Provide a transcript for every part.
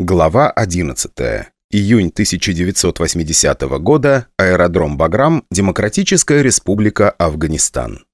Глава 11. Июнь 1980 года. Аэродром Баграм. Демократическая республика Афганистан.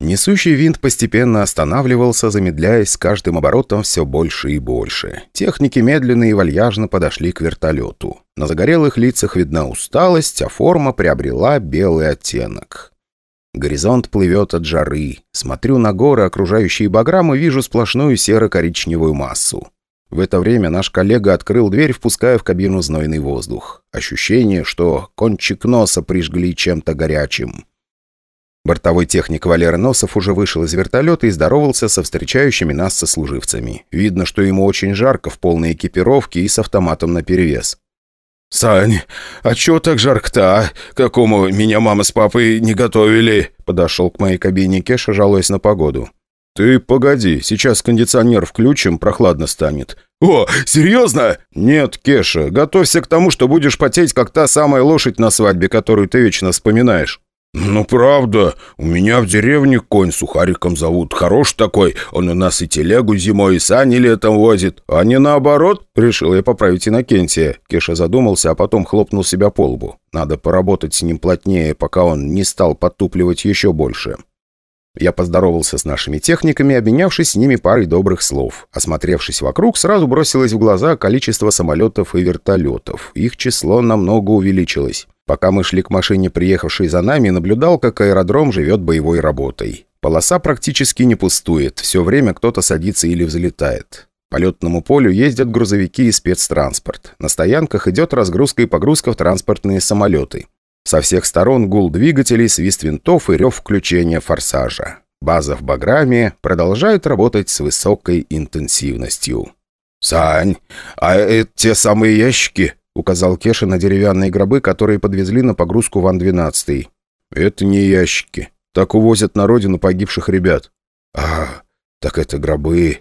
Несущий винт постепенно останавливался, замедляясь с каждым оборотом все больше и больше. Техники медленно и вальяжно подошли к вертолету. На загорелых лицах видна усталость, а форма приобрела белый оттенок. Горизонт плывет от жары. Смотрю на горы, окружающие Баграм, и вижу сплошную серо-коричневую массу. В это время наш коллега открыл дверь, впуская в кабину знойный воздух. Ощущение, что кончик носа прижгли чем-то горячим. Бортовой техник Валера Носов уже вышел из вертолета и здоровался со встречающими нас сослуживцами. Видно, что ему очень жарко в полной экипировке и с автоматом наперевес. «Сань, а чё так жарко-то, а? Какому меня мама с папой не готовили?» Подошел к моей кабине Кеша, жалуясь на погоду. «Ты погоди, сейчас кондиционер включим, прохладно станет». «О, серьезно?» «Нет, Кеша, готовься к тому, что будешь потеть, как та самая лошадь на свадьбе, которую ты вечно вспоминаешь». «Ну, правда. У меня в деревне конь сухариком зовут. Хорош такой. Он у нас и телегу зимой, и сани летом возит. А не наоборот?» Решил я поправить Иннокентия. Кеша задумался, а потом хлопнул себя по лбу. Надо поработать с ним плотнее, пока он не стал подтупливать еще больше. Я поздоровался с нашими техниками, обменявшись с ними парой добрых слов. Осмотревшись вокруг, сразу бросилось в глаза количество самолетов и вертолетов. Их число намного увеличилось. Пока мы шли к машине, приехавшей за нами, наблюдал, как аэродром живет боевой работой. Полоса практически не пустует, все время кто-то садится или взлетает. По летному полю ездят грузовики и спецтранспорт. На стоянках идет разгрузка и погрузка в транспортные самолеты. Со всех сторон гул двигателей, свист винтов и рев включения форсажа. База в Баграме продолжает работать с высокой интенсивностью. «Сань, а это те самые ящики?» — указал Кеша на деревянные гробы, которые подвезли на погрузку Ван-12. «Это не ящики. Так увозят на родину погибших ребят». «А, так это гробы.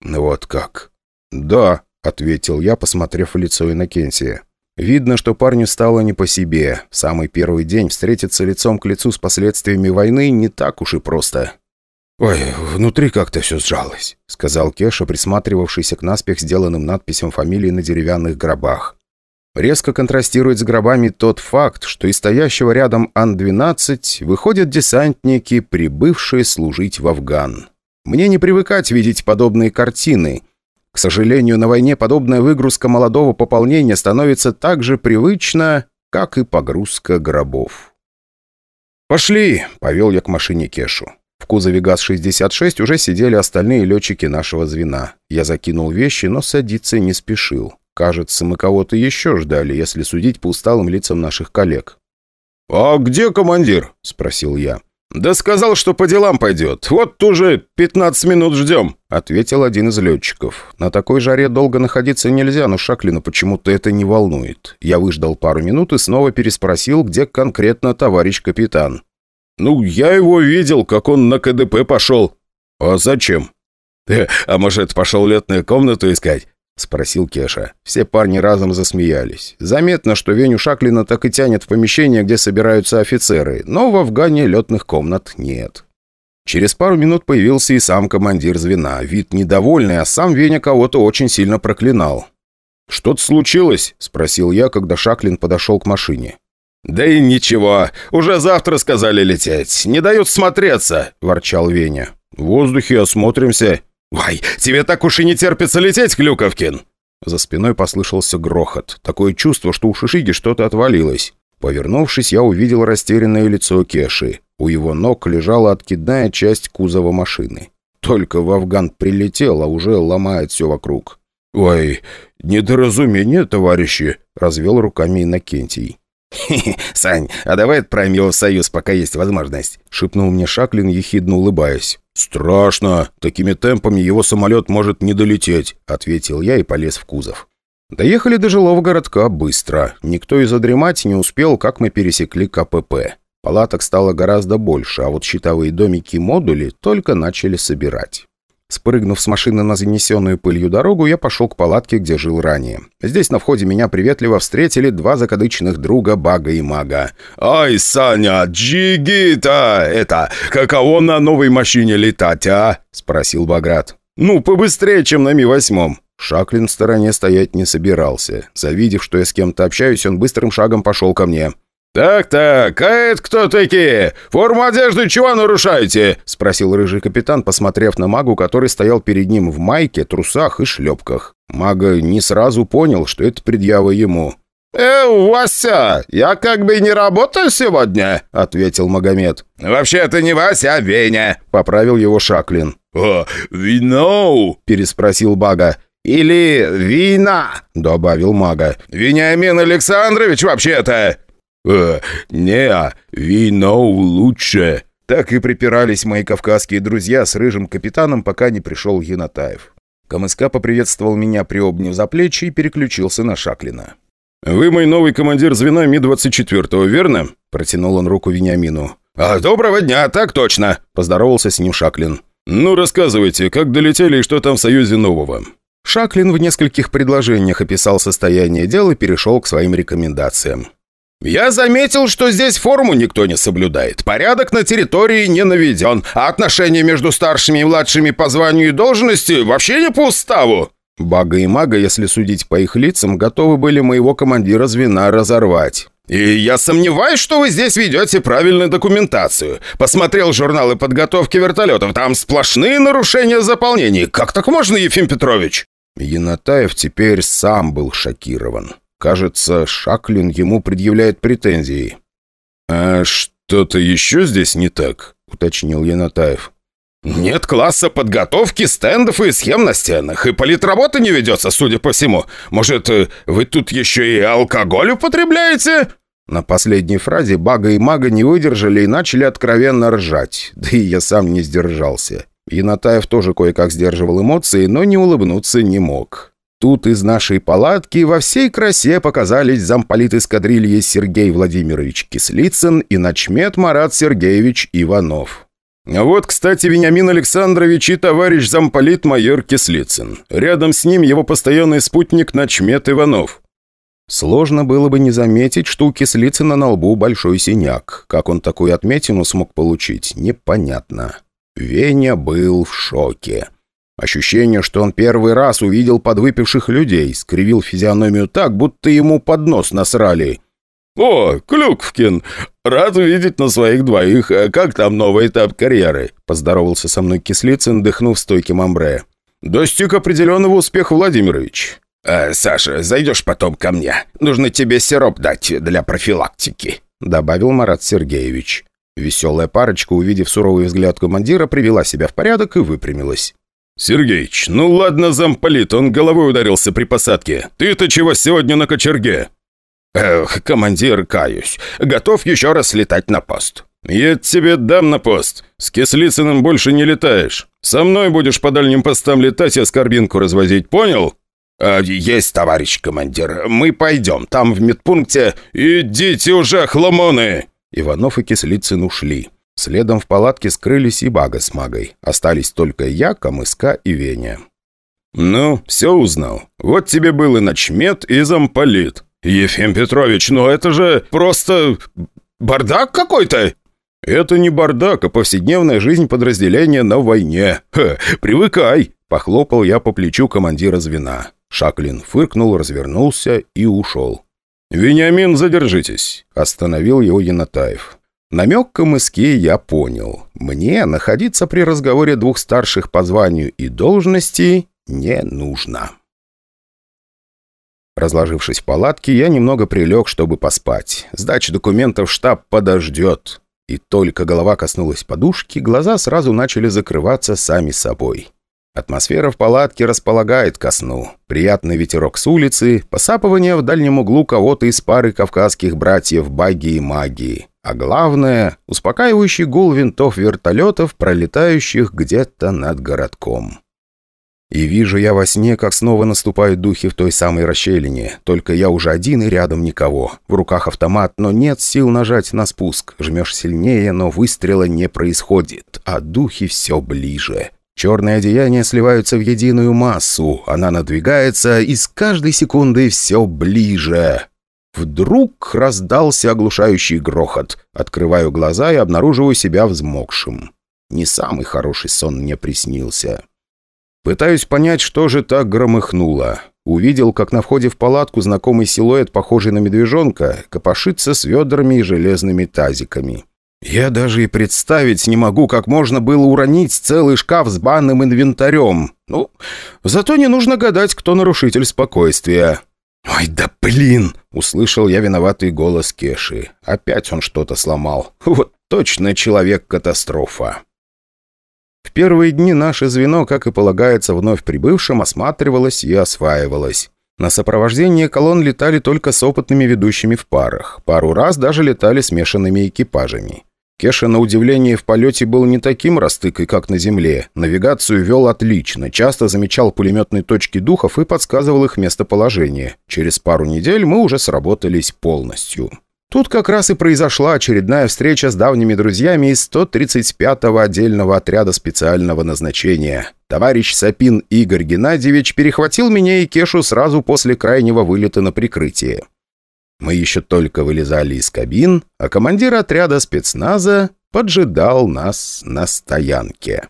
Ну вот как». «Да», — ответил я, посмотрев в лицо Иннокентия. Видно, что парню стало не по себе. В самый первый день встретиться лицом к лицу с последствиями войны не так уж и просто. «Ой, внутри как-то все сжалось», — сказал Кеша, присматривавшийся к наспех сделанным надписям фамилии на деревянных гробах. Резко контрастирует с гробами тот факт, что из стоящего рядом Ан-12 выходят десантники, прибывшие служить в Афган. Мне не привыкать видеть подобные картины, к сожалению, на войне подобная выгрузка молодого пополнения становится так же привычна, как и погрузка гробов. «Пошли!» — повел я к машине Кешу. В кузове ГАЗ-66 уже сидели остальные летчики нашего звена. Я закинул вещи, но садиться не спешил. Кажется, мы кого-то еще ждали, если судить по усталым лицам наших коллег. «А где командир?» — спросил я. «Да сказал, что по делам пойдет. Вот уже 15 минут ждем», — ответил один из летчиков. «На такой жаре долго находиться нельзя, но Шаклина почему-то это не волнует. Я выждал пару минут и снова переспросил, где конкретно товарищ капитан». «Ну, я его видел, как он на КДП пошел». «А зачем?» «Э, «А может, пошел летную комнату искать?» — спросил Кеша. Все парни разом засмеялись. Заметно, что Веню Шаклина так и тянет в помещение, где собираются офицеры, но в Афгане летных комнат нет. Через пару минут появился и сам командир звена. Вид недовольный, а сам Веня кого-то очень сильно проклинал. «Что-то случилось?» — спросил я, когда Шаклин подошел к машине. «Да и ничего. Уже завтра сказали лететь. Не дают смотреться», — ворчал Веня. «В воздухе осмотримся», «Вай, тебе так уж и не терпится лететь, Клюковкин!» За спиной послышался грохот. Такое чувство, что у Шишиги что-то отвалилось. Повернувшись, я увидел растерянное лицо Кеши. У его ног лежала откидная часть кузова машины. Только в Афган прилетел, а уже ломает все вокруг. «Ой, недоразумение, товарищи!» — развел руками Иннокентий. «Хе-хе, Сань, а давай отправим его в Союз, пока есть возможность», — шепнул мне Шаклин, ехидно улыбаясь. «Страшно. Такими темпами его самолет может не долететь», — ответил я и полез в кузов. Доехали до жилого городка быстро. Никто и задремать не успел, как мы пересекли КПП. Палаток стало гораздо больше, а вот щитовые домики-модули только начали собирать. Спрыгнув с машины на занесенную пылью дорогу, я пошел к палатке, где жил ранее. Здесь на входе меня приветливо встретили два закадычных друга Бага и Мага. «Ай, Саня, джигита! Это, каково на новой машине летать, а?» — спросил Баграт. Ну, побыстрее, чем на Ми-8». Шаклин в стороне стоять не собирался. Завидев, что я с кем-то общаюсь, он быстрым шагом пошел ко мне. «Так-так, а это кто такие? Форму одежды чего нарушаете?» — спросил рыжий капитан, посмотрев на магу, который стоял перед ним в майке, трусах и шлепках. Мага не сразу понял, что это предъява ему. «Э, Вася, я как бы не работаю сегодня», — ответил Магомед. «Вообще-то не Вася, а Веня», — поправил его Шаклин. «О, вино!» — переспросил Бага. «Или вина», — добавил Мага. «Вениамин Александрович вообще-то». «Э, не, вино лучше». Так и припирались мои кавказские друзья с рыжим капитаном, пока не пришел Янатаев. КМСК поприветствовал меня, приобняв за плечи и переключился на Шаклина. «Вы мой новый командир звена Ми-24, верно?» Протянул он руку Вениамину. «А, «Доброго дня, так точно!» Поздоровался с ним Шаклин. «Ну, рассказывайте, как долетели и что там в Союзе нового?» Шаклин в нескольких предложениях описал состояние дел и перешел к своим рекомендациям. «Я заметил, что здесь форму никто не соблюдает. Порядок на территории не наведен, а отношения между старшими и младшими по званию и должности вообще не по уставу». Бага и Мага, если судить по их лицам, готовы были моего командира звена разорвать. «И я сомневаюсь, что вы здесь ведете правильную документацию. Посмотрел журналы подготовки вертолетов, там сплошные нарушения заполнений. Как так можно, Ефим Петрович?» Янатаев теперь сам был шокирован. Кажется, Шаклин ему предъявляет претензии. «А что-то еще здесь не так?» — уточнил Янатаев. «Нет класса подготовки, стендов и схем на стенах, и политработа не ведется, судя по всему. Может, э, вы тут еще и алкоголь употребляете?» На последней фразе Бага и Мага не выдержали и начали откровенно ржать. Да и я сам не сдержался. Янатаев тоже кое-как сдерживал эмоции, но не улыбнуться не мог. Тут из нашей палатки во всей красе показались замполит эскадрильи Сергей Владимирович Кислицын и начмет Марат Сергеевич Иванов. Вот, кстати, Вениамин Александрович и товарищ замполит майор Кислицын. Рядом с ним его постоянный спутник начмет Иванов. Сложно было бы не заметить, что у Кислицына на лбу большой синяк. Как он такую отметину смог получить, непонятно. Веня был в шоке. Ощущение, что он первый раз увидел подвыпивших людей, скривил физиономию так, будто ему под нос насрали. «О, Клюквкин! Рад увидеть на своих двоих. Э, как там новый этап карьеры?» Поздоровался со мной Кислицын, дыхнув стойким амбре. «Достиг определенного успеха, Владимирович». «Э, «Саша, зайдешь потом ко мне. Нужно тебе сироп дать для профилактики», добавил Марат Сергеевич. Веселая парочка, увидев суровый взгляд командира, привела себя в порядок и выпрямилась. «Сергеич, ну ладно, замполит, он головой ударился при посадке. Ты-то чего сегодня на кочерге?» «Эх, командир, каюсь. Готов еще раз летать на пост». «Я тебе дам на пост. С Кислицыным больше не летаешь. Со мной будешь по дальним постам летать и оскорбинку развозить, понял?» а, «Есть, товарищ командир. Мы пойдем. Там в медпункте...» «Идите уже, хламоны!» Иванов и Кислицын ушли. Следом в палатке скрылись и Бага с Магой. Остались только я, Камыска и Веня. «Ну, все узнал. Вот тебе был и начмет, и замполит. Ефим Петрович, ну это же просто бардак какой-то!» «Это не бардак, а повседневная жизнь подразделения на войне. Ха, привыкай!» Похлопал я по плечу командира звена. Шаклин фыркнул, развернулся и ушел. «Вениамин, задержитесь!» Остановил его Янатаев. Намек КМСК я понял. Мне находиться при разговоре двух старших по званию и должности не нужно. Разложившись в палатке, я немного прилег, чтобы поспать. Сдача документов штаб подождет. И только голова коснулась подушки, глаза сразу начали закрываться сами собой. Атмосфера в палатке располагает ко сну. Приятный ветерок с улицы, посапывание в дальнем углу кого-то из пары кавказских братьев Баги и Магии. А главное, успокаивающий гул винтов вертолетов, пролетающих где-то над городком. И вижу я во сне, как снова наступают духи в той самой расщелине. Только я уже один и рядом никого. В руках автомат, но нет сил нажать на спуск. Жмешь сильнее, но выстрела не происходит. А духи все ближе. Черные одеяния сливаются в единую массу. Она надвигается, и с каждой секундой все ближе. Вдруг раздался оглушающий грохот. Открываю глаза и обнаруживаю себя взмокшим. Не самый хороший сон мне приснился. Пытаюсь понять, что же так громыхнуло. Увидел, как на входе в палатку знакомый силуэт, похожий на медвежонка, копошится с ведрами и железными тазиками. Я даже и представить не могу, как можно было уронить целый шкаф с банным инвентарем. Ну, зато не нужно гадать, кто нарушитель спокойствия. «Ой, да блин!» — услышал я виноватый голос Кеши. Опять он что-то сломал. Вот точно человек-катастрофа. В первые дни наше звено, как и полагается вновь прибывшим, осматривалось и осваивалось. На сопровождение колонн летали только с опытными ведущими в парах. Пару раз даже летали смешанными экипажами. Кеша, на удивление, в полете был не таким растыкой, как на земле. Навигацию вел отлично, часто замечал пулеметные точки духов и подсказывал их местоположение. Через пару недель мы уже сработались полностью. Тут как раз и произошла очередная встреча с давними друзьями из 135-го отдельного отряда специального назначения. Товарищ Сапин Игорь Геннадьевич перехватил меня и Кешу сразу после крайнего вылета на прикрытие. Мы еще только вылезали из кабин, а командир отряда спецназа поджидал нас на стоянке.